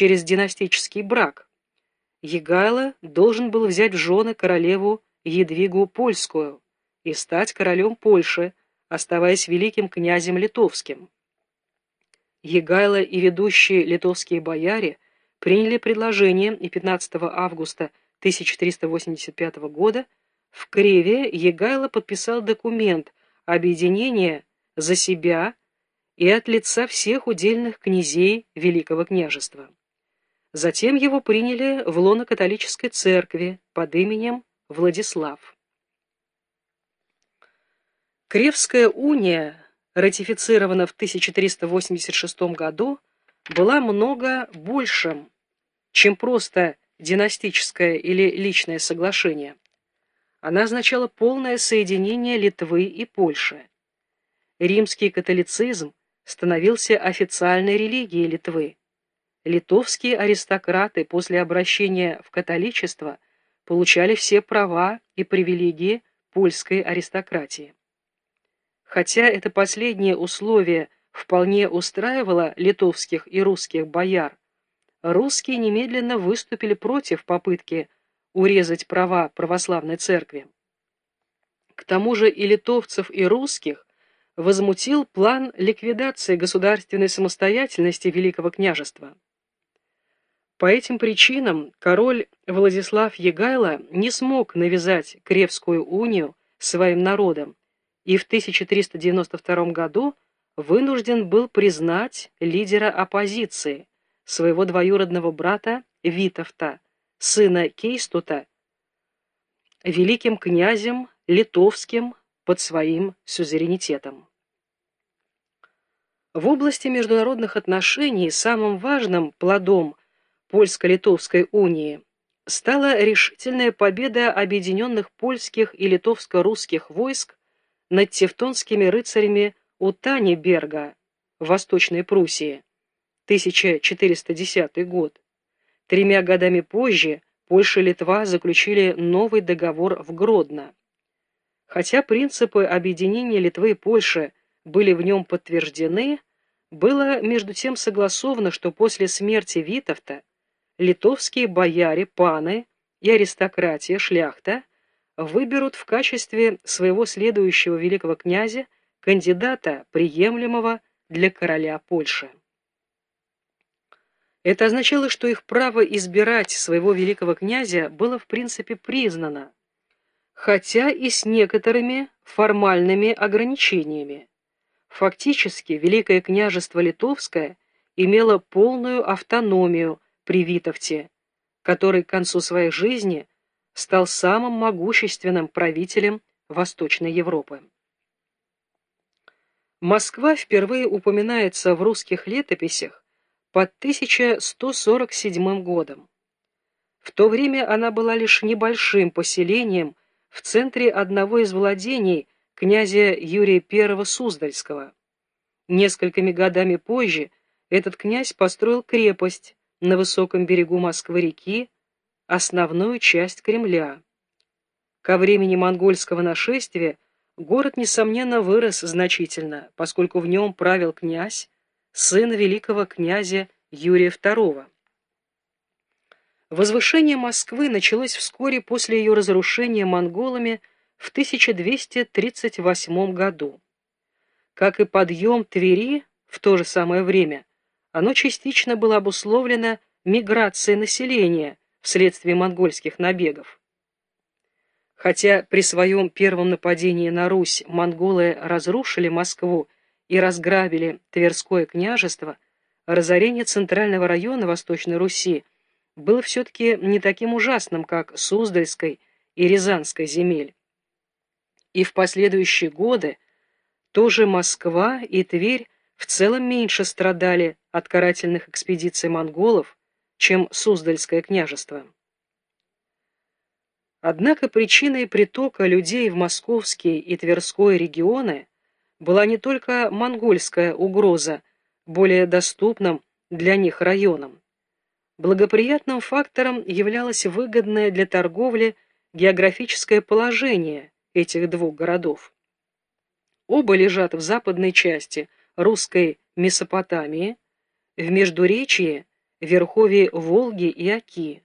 через династический брак. Егайло должен был взять в жены королеву Едвигу Польскую и стать королем Польши, оставаясь великим князем литовским. Егайло и ведущие литовские бояре приняли предложение и 15 августа 1385 года в Креве Егайло подписал документ объединения за себя и от лица всех удельных князей Великого княжества. Затем его приняли в лоно католической церкви под именем Владислав. Кревская уния, ратифицирована в 1386 году, была много большим, чем просто династическое или личное соглашение. Она означала полное соединение Литвы и Польши. Римский католицизм становился официальной религией Литвы. Литовские аристократы после обращения в католичество получали все права и привилегии польской аристократии. Хотя это последнее условие вполне устраивало литовских и русских бояр, русские немедленно выступили против попытки урезать права православной церкви. К тому же и литовцев, и русских возмутил план ликвидации государственной самостоятельности Великого княжества. По этим причинам король Владислав Егайло не смог навязать Кревскую унию своим народам и в 1392 году вынужден был признать лидера оппозиции, своего двоюродного брата Витовта, сына Кейстута, великим князем литовским под своим сюзеренитетом. В области международных отношений самым важным плодом Польско-Литовской унии стала решительная победа объединенных польских и литовско-русских войск над тевтонскими рыцарями у Таниберга Восточной Пруссии 1410 год. Тремя годами позже Польша и Литва заключили новый договор в Гродно. Хотя принципы объединения Литвы и Польши были в нем подтверждены, было между тем согласовано, что после смерти Витовта литовские бояре, паны и аристократия, шляхта выберут в качестве своего следующего великого князя кандидата, приемлемого для короля Польши. Это означало, что их право избирать своего великого князя было в принципе признано, хотя и с некоторыми формальными ограничениями. Фактически Великое княжество Литовское имело полную автономию при Витовте, который к концу своей жизни стал самым могущественным правителем Восточной Европы. Москва впервые упоминается в русских летописях под 1147 годом. В то время она была лишь небольшим поселением в центре одного из владений князя Юрия I Суздальского. Несколькими годами позже этот князь построил крепость на высоком берегу Москвы-реки, основную часть Кремля. Ко времени монгольского нашествия город, несомненно, вырос значительно, поскольку в нем правил князь, сын великого князя Юрия II. Возвышение Москвы началось вскоре после ее разрушения монголами в 1238 году. Как и подъем Твери в то же самое время, оно частично было обусловлено миграцией населения вследствие монгольских набегов. Хотя при своем первом нападении на Русь монголы разрушили Москву и разграбили Тверское княжество, разорение центрального района Восточной Руси было все-таки не таким ужасным, как Суздальской и Рязанской земель. И в последующие годы тоже Москва и Тверь в целом меньше страдали от карательных экспедиций монголов, чем Суздальское княжество. Однако причиной притока людей в московские и Тверской регионы была не только монгольская угроза более доступным для них районом. Благоприятным фактором являлось выгодное для торговли географическое положение этих двух городов. Оба лежат в западной части русской Месопотамии, в Междуречье верховье Волги и Оки.